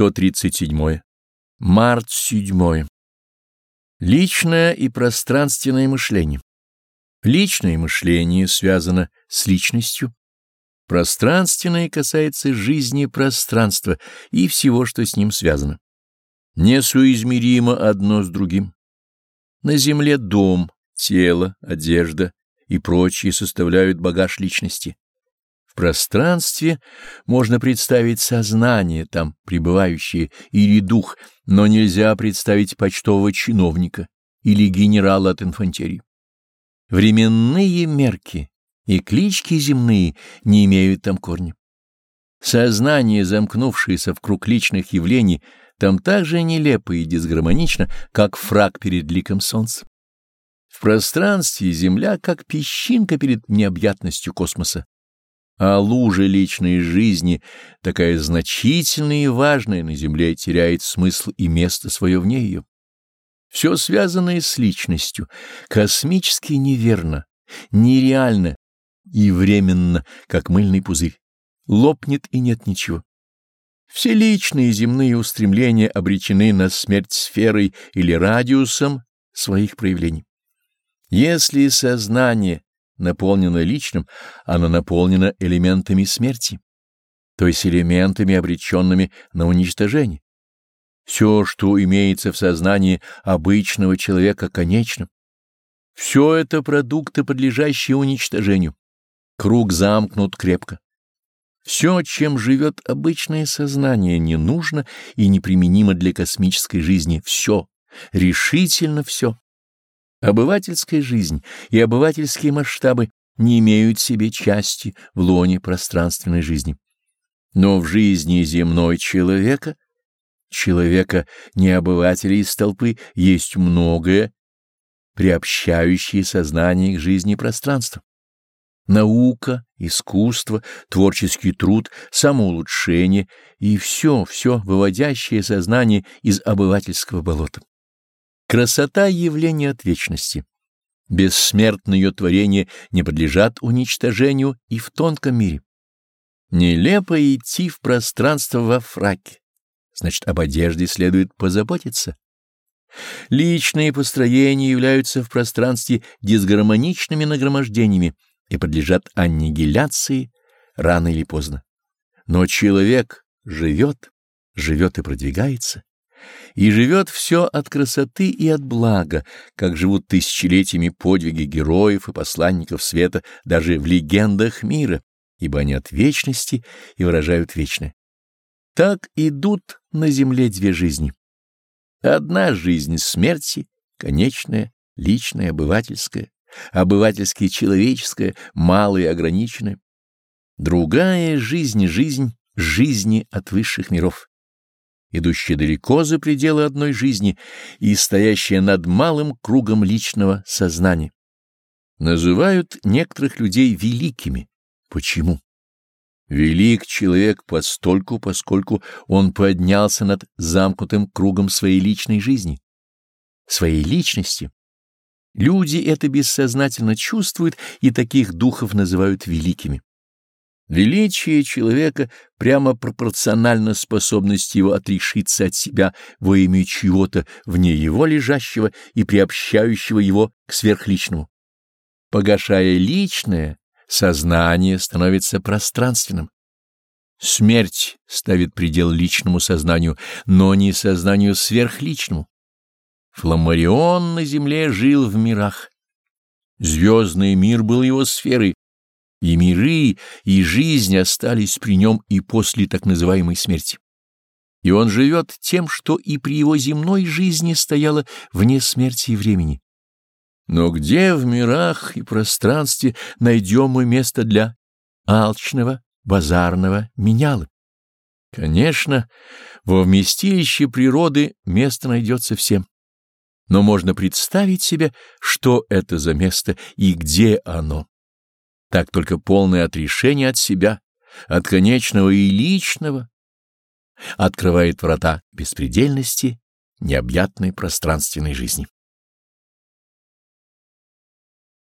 137. Март 7. Личное и пространственное мышление. Личное мышление связано с личностью. Пространственное касается жизни пространства и всего, что с ним связано. Несуизмеримо одно с другим. На земле дом, тело, одежда и прочие составляют багаж личности. В пространстве можно представить сознание, там пребывающее, или дух, но нельзя представить почтового чиновника или генерала от инфантерии. Временные мерки и клички земные не имеют там корня. Сознание, замкнувшееся в круг личных явлений, там так же нелепо и дисгармонично, как фраг перед ликом солнца. В пространстве Земля как песчинка перед необъятностью космоса, а лужа личной жизни, такая значительная и важная на земле, теряет смысл и место свое вне ее. Все связанное с личностью, космически неверно, нереально и временно, как мыльный пузырь. Лопнет и нет ничего. Все личные земные устремления обречены на смерть сферой или радиусом своих проявлений. Если сознание наполнена личным, она наполнена элементами смерти, то есть элементами, обреченными на уничтожение. Все, что имеется в сознании обычного человека, конечно. Все это продукты, подлежащие уничтожению. Круг замкнут крепко. Все, чем живет обычное сознание, не нужно и неприменимо для космической жизни. Все, решительно все. Обывательская жизнь и обывательские масштабы не имеют себе части в лоне пространственной жизни. Но в жизни земной человека, человека не обывателя из толпы, есть многое, приобщающее сознание к жизни пространства. Наука, искусство, творческий труд, самоулучшение и все, все выводящее сознание из обывательского болота. Красота явления от вечности. Бессмертные ее творения не подлежат уничтожению и в тонком мире. Нелепо идти в пространство во фраке. Значит, об одежде следует позаботиться. Личные построения являются в пространстве дисгармоничными нагромождениями и подлежат аннигиляции рано или поздно. Но человек живет, живет и продвигается и живет все от красоты и от блага, как живут тысячелетиями подвиги героев и посланников света даже в легендах мира, ибо они от вечности и выражают вечное. Так идут на земле две жизни. Одна жизнь смерти, конечная, личная, обывательская, обывательски человеческая, малая ограниченная. Другая жизнь — жизнь жизни от высших миров идущая далеко за пределы одной жизни и стоящая над малым кругом личного сознания. Называют некоторых людей великими. Почему? Велик человек постольку, поскольку он поднялся над замкнутым кругом своей личной жизни, своей личности. Люди это бессознательно чувствуют и таких духов называют великими. Величие человека прямо пропорционально способности его отрешиться от себя во имя чего-то вне его лежащего и приобщающего его к сверхличному. Погашая личное, сознание становится пространственным. Смерть ставит предел личному сознанию, но не сознанию сверхличному. Фламарион на земле жил в мирах. Звездный мир был его сферой, и миры, и жизнь остались при нем и после так называемой смерти. И он живет тем, что и при его земной жизни стояло вне смерти и времени. Но где в мирах и пространстве найдем мы место для алчного, базарного меняла? Конечно, во вместилище природы место найдется всем. Но можно представить себе, что это за место и где оно. Так только полное отрешение от себя, от конечного и личного, открывает врата беспредельности необъятной пространственной жизни.